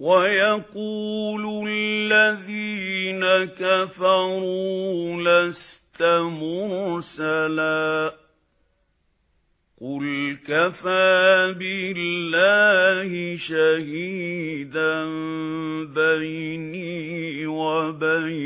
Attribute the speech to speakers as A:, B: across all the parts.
A: وَيَقُولُ الَّذِينَ كَفَرُوا لَسْتَ مُرْسَلًا قُلْ كَفَى بِاللَّهِ شَهِيدًا بَيْنِي وَبَيْنَكُمْ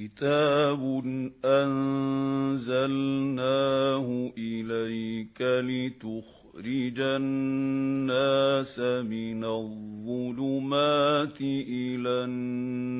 A: كتاب أنزلناه إليك لتخرج الناس من الظلمات إلى النور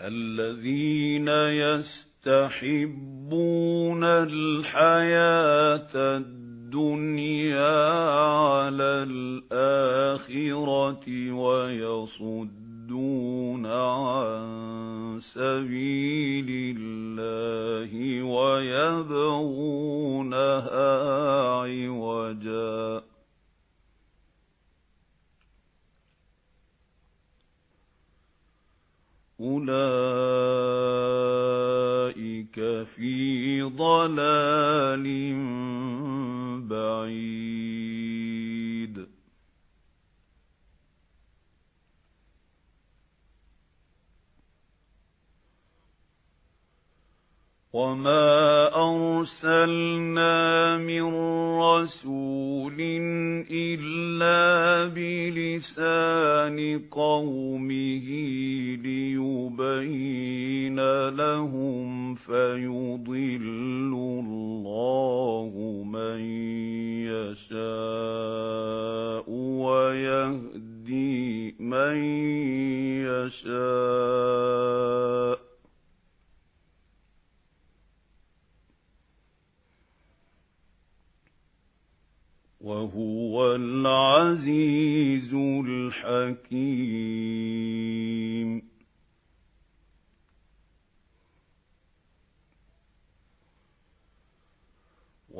A: الَّذِينَ يَسْتَحِبُّونَ الْحَيَاةَ الدُّنْيَا عَلَى الْآخِرَةِ وَيَصُدُّونَ يَصُدُّونَ عَن سَبِيلِ فِي وَمَا أَرْسَلْنَا مِن رَّسُولٍ إِلَّا بِلِسَانِ قَوْمِهِ لِيُبَيِّنَ لَهُمْ فَيُضِلُّ وَهُوَ الْعَزِيزُ الْحَكِيمُ.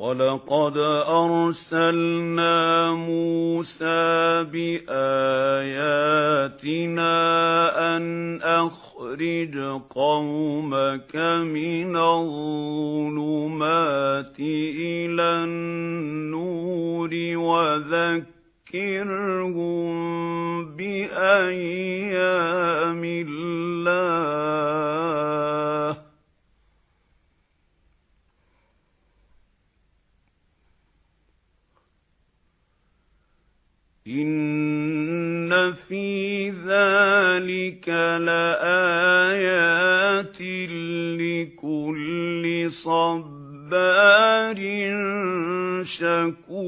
A: وَلَقَدْ أَرْسَلْنَا مُوسَى بِآيَاتِنَا أَنْ أَخْرِجْ قَوْمَكَ مِنَ الظُّلُمَاتِ إِلَى النُّورِ وَذَكِّرْهُم بِأَيَّامِ اللَّهِ. إِنَّ فِي ذَلِكَ لَآيَاتٍ لِكُلِّ صَبَّارٍ شكور